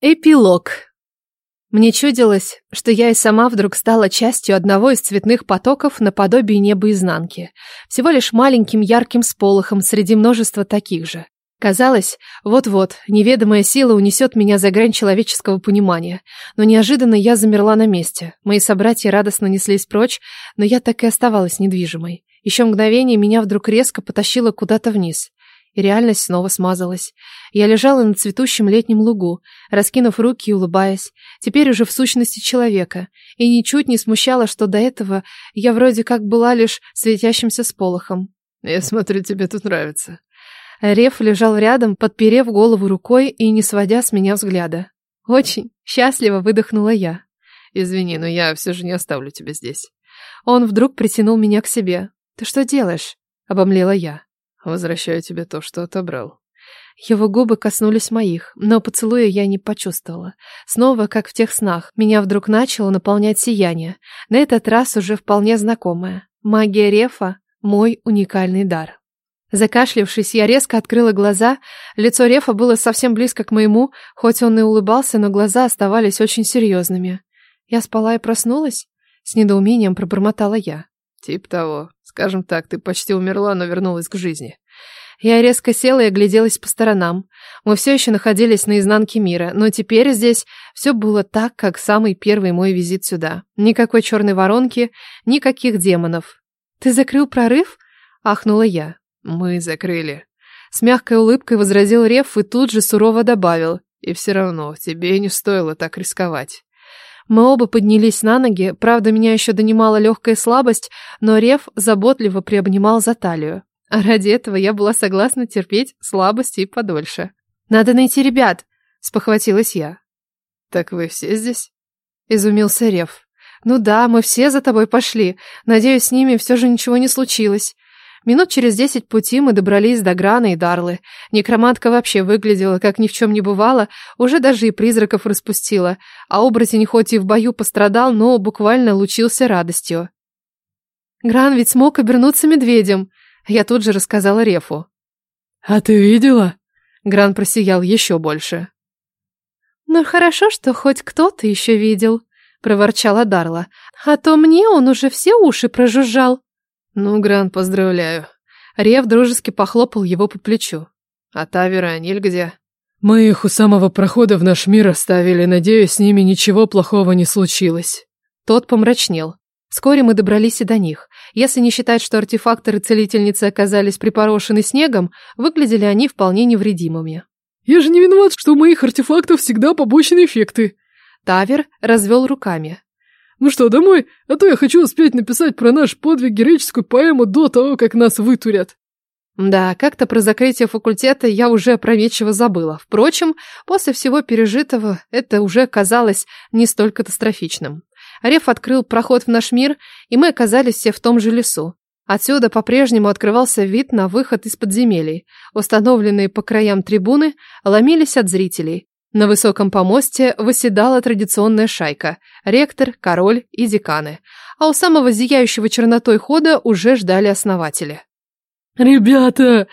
Эпилог. Мне чудилось, что я и сама вдруг стала частью одного из цветных потоков наподобие неба изнанки, всего лишь маленьким ярким сполохом среди множества таких же. Казалось, вот-вот, неведомая сила унесет меня за грань человеческого понимания, но неожиданно я замерла на месте. Мои собратья радостно неслись прочь, но я так и оставалась недвижимой. Еще мгновение меня вдруг резко потащило куда-то вниз и реальность снова смазалась. Я лежала на цветущем летнем лугу, раскинув руки и улыбаясь, теперь уже в сущности человека, и ничуть не смущало, что до этого я вроде как была лишь светящимся сполохом. «Я смотрю, тебе тут нравится». Рев лежал рядом, подперев голову рукой и не сводя с меня взгляда. Очень счастливо выдохнула я. «Извини, но я все же не оставлю тебя здесь». Он вдруг притянул меня к себе. «Ты что делаешь?» — обомлела я. Возвращаю тебе то, что отобрал. Его губы коснулись моих, но поцелуя я не почувствовала. Снова, как в тех снах, меня вдруг начало наполнять сияние, на этот раз уже вполне знакомое. Магия Рефа — мой уникальный дар. Закашлявшись, я резко открыла глаза. Лицо Рефа было совсем близко к моему, хоть он и улыбался, но глаза оставались очень серьезными. Я спала и проснулась? С недоумением пробормотала я. Тип того. Скажем так, ты почти умерла, но вернулась к жизни. Я резко села и огляделась по сторонам. Мы все еще находились на изнанке мира, но теперь здесь все было так, как самый первый мой визит сюда. Никакой черной воронки, никаких демонов. «Ты закрыл прорыв?» — ахнула я. «Мы закрыли». С мягкой улыбкой возразил Реф и тут же сурово добавил. «И все равно тебе не стоило так рисковать». Мы оба поднялись на ноги, правда, меня еще донимала легкая слабость, но Рев заботливо приобнимал за талию. А ради этого я была согласна терпеть слабости и подольше. «Надо найти ребят!» — спохватилась я. «Так вы все здесь?» — изумился Рев. «Ну да, мы все за тобой пошли. Надеюсь, с ними все же ничего не случилось». Минут через десять пути мы добрались до Грана и Дарлы. Некромантка вообще выглядела, как ни в чем не бывало, уже даже и призраков распустила, а оборотень хоть и в бою пострадал, но буквально лучился радостью. Гран ведь смог обернуться медведем, я тут же рассказала Рефу. «А ты видела?» Гран просиял еще больше. «Ну хорошо, что хоть кто-то еще видел», — проворчала Дарла. «А то мне он уже все уши прожужжал». «Ну, Гран, поздравляю». Рев дружески похлопал его по плечу. «А Тавер и Аниль где?» «Мы их у самого прохода в наш мир оставили. Надеюсь, с ними ничего плохого не случилось». Тот помрачнел. Вскоре мы добрались и до них. Если не считать, что артефакторы целительницы оказались припорошены снегом, выглядели они вполне невредимыми. «Я же не виноват, что у моих артефактов всегда побочные эффекты». Тавер развел руками. Ну что, домой? А то я хочу успеть написать про наш подвиг героическую поэму до того, как нас вытурят. Да, как-то про закрытие факультета я уже опрометчиво забыла. Впрочем, после всего пережитого это уже казалось не столь катастрофичным. Реф открыл проход в наш мир, и мы оказались все в том же лесу. Отсюда по-прежнему открывался вид на выход из подземелий. Установленные по краям трибуны ломились от зрителей. На высоком помосте восседала традиционная шайка – ректор, король и деканы. А у самого зияющего чернотой хода уже ждали основатели. «Ребята!»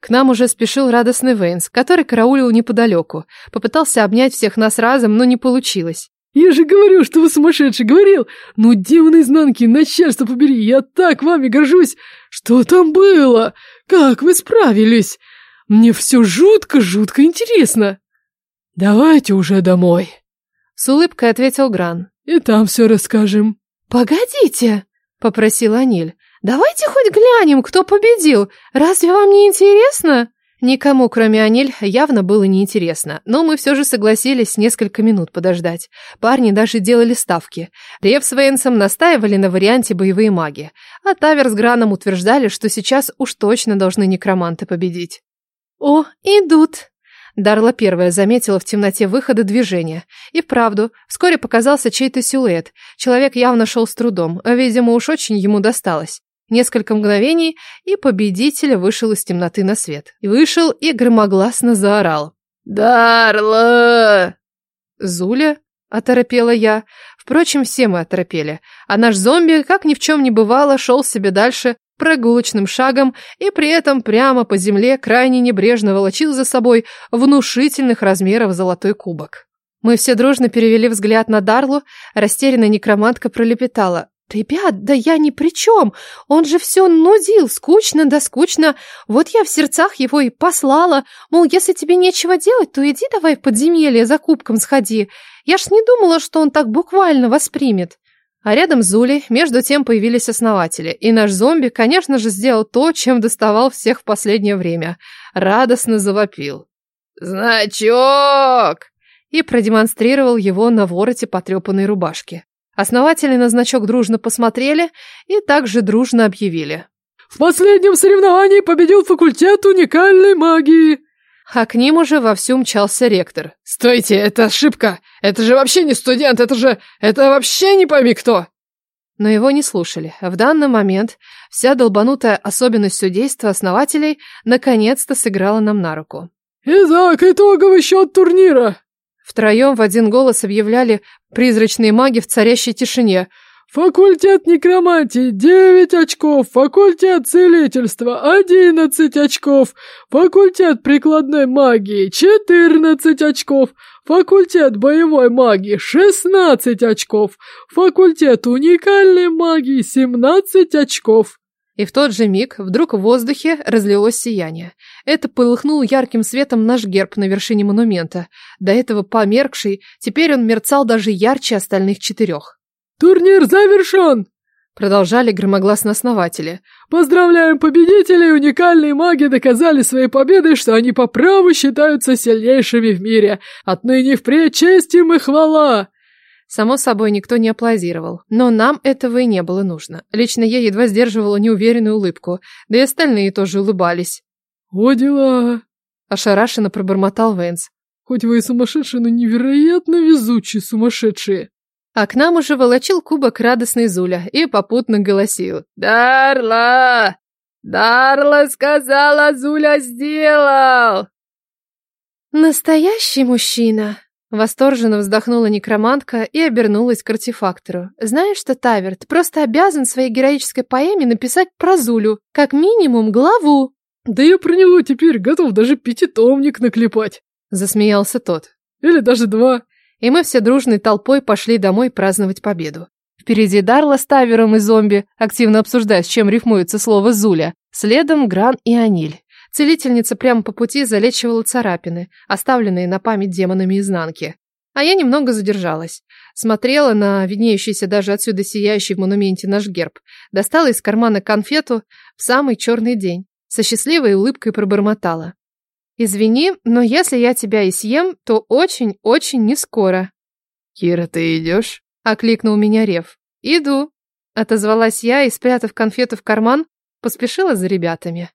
К нам уже спешил радостный Вейнс, который караулил неподалеку. Попытался обнять всех нас разом, но не получилось. «Я же говорю, что вы сумасшедший, говорил! Ну, демоны изнанки, начальство побери, я так вами горжусь! Что там было? Как вы справились? Мне все жутко-жутко интересно!» «Давайте уже домой», — с улыбкой ответил Гран. «И там все расскажем». «Погодите», — попросил Аниль. «Давайте хоть глянем, кто победил. Разве вам не интересно?» Никому, кроме Аниль, явно было неинтересно, но мы все же согласились несколько минут подождать. Парни даже делали ставки. Рев с Вейнсом настаивали на варианте боевые маги, а Тавер с Граном утверждали, что сейчас уж точно должны некроманты победить. «О, идут!» Дарла первая заметила в темноте выхода движения. И вправду, вскоре показался чей-то силуэт. Человек явно шел с трудом, а, видимо, уж очень ему досталось. Несколько мгновений, и победитель вышел из темноты на свет. Вышел и громогласно заорал. «Дарла!» «Зуля?» — оторопела я. Впрочем, все мы оторопели. А наш зомби, как ни в чем не бывало, шел себе дальше, прогулочным шагом и при этом прямо по земле крайне небрежно волочил за собой внушительных размеров золотой кубок. Мы все дружно перевели взгляд на Дарлу, растерянная некромантка пролепетала. «Ребят, да я ни при чем! Он же все нудил, скучно да скучно. Вот я в сердцах его и послала. Мол, если тебе нечего делать, то иди давай в подземелье за кубком сходи. Я ж не думала, что он так буквально воспримет». А рядом с Зулей между тем появились основатели, и наш зомби, конечно же, сделал то, чем доставал всех в последнее время. Радостно завопил. «Значок!» и продемонстрировал его на вороте потрепанной рубашки. Основатели на значок дружно посмотрели и также дружно объявили. «В последнем соревновании победил факультет уникальной магии!» А к ним уже вовсю мчался ректор. «Стойте, это ошибка! Это же вообще не студент, это же... Это вообще не пойми кто!» Но его не слушали. В данный момент вся долбанутая особенность судейства основателей наконец-то сыграла нам на руку. «Итак, итоговый счет турнира!» Втроем в один голос объявляли призрачные маги в царящей тишине. «Факультет некромантии – 9 очков, факультет целительства – 11 очков, факультет прикладной магии – 14 очков, факультет боевой магии – 16 очков, факультет уникальной магии – 17 очков». И в тот же миг вдруг в воздухе разлилось сияние. Это полыхнул ярким светом наш герб на вершине монумента. До этого померкший, теперь он мерцал даже ярче остальных четырех. «Турнир завершен!» Продолжали громогласно основатели. «Поздравляем победителей! Уникальные маги доказали своей победой, что они по праву считаются сильнейшими в мире. Отныне впредь честь им и хвала!» Само собой, никто не аплодировал. Но нам этого и не было нужно. Лично я едва сдерживала неуверенную улыбку, да и остальные тоже улыбались. «О, дела!» – ошарашенно пробормотал Вэнс. «Хоть вы и сумасшедшие, но невероятно везучие сумасшедшие!» А к нам уже волочил кубок радостный Зуля и попутно голосил. «Дарла! Дарла сказала, Зуля сделал!» «Настоящий мужчина!» Восторженно вздохнула некромантка и обернулась к артефактору. «Знаешь что, Таверт, просто обязан своей героической поэме написать про Зулю, как минимум главу». «Да я про него теперь готов даже пятитомник наклепать», — засмеялся тот. «Или даже два». И мы все дружной толпой пошли домой праздновать победу. Впереди Дарла с Тавером и зомби, активно обсуждая, с чем рифмуется слово «Зуля». Следом Гран и Аниль. Целительница прямо по пути залечивала царапины, оставленные на память демонами изнанки. А я немного задержалась. Смотрела на виднеющийся даже отсюда сияющий в монументе наш герб. Достала из кармана конфету в самый черный день. Со счастливой улыбкой пробормотала. «Извини, но если я тебя и съем, то очень-очень не скоро». «Кира, ты идешь?» — окликнул меня Рев. «Иду», — отозвалась я и, спрятав конфету в карман, поспешила за ребятами.